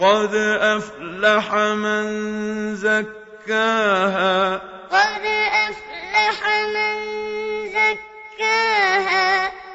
قد أفلح من زكاها. قد أفلح من زكاها.